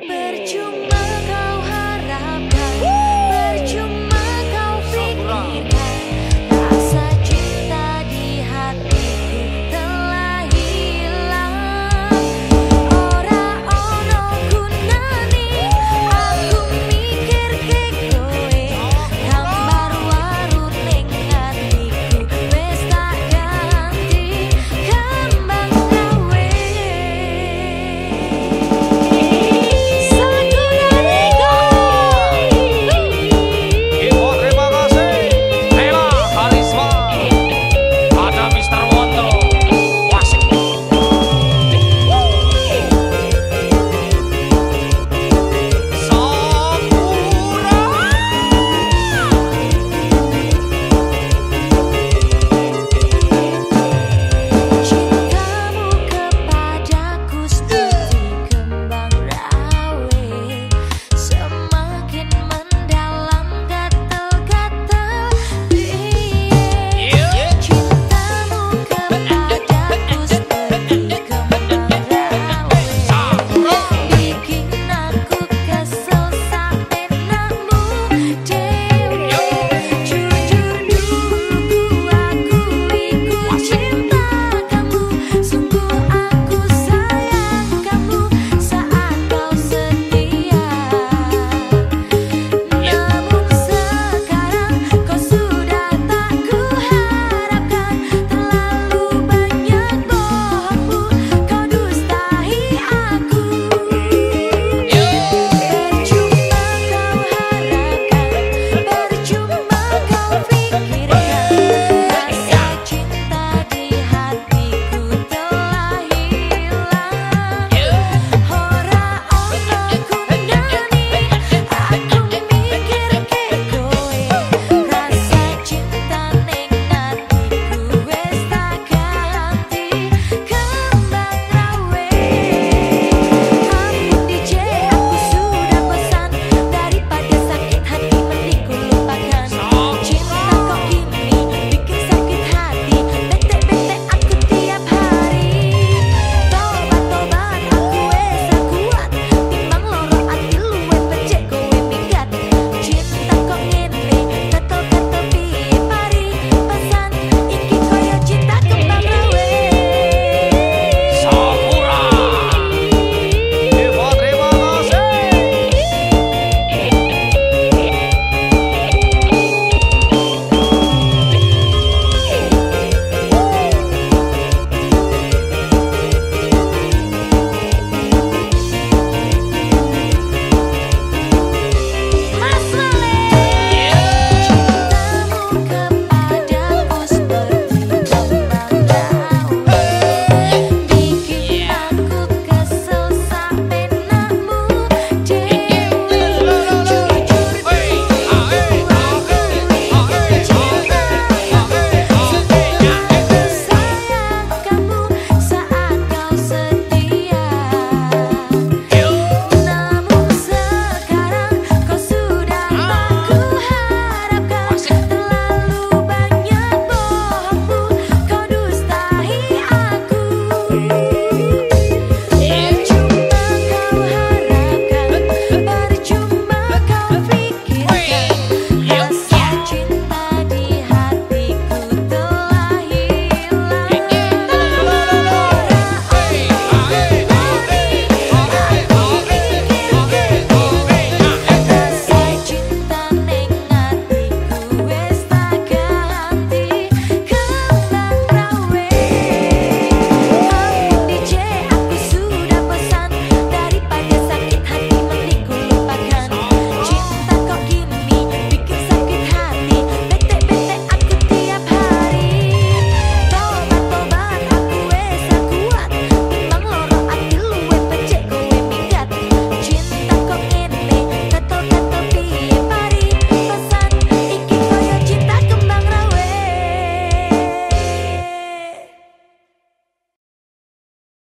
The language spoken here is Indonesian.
Percuma kau harap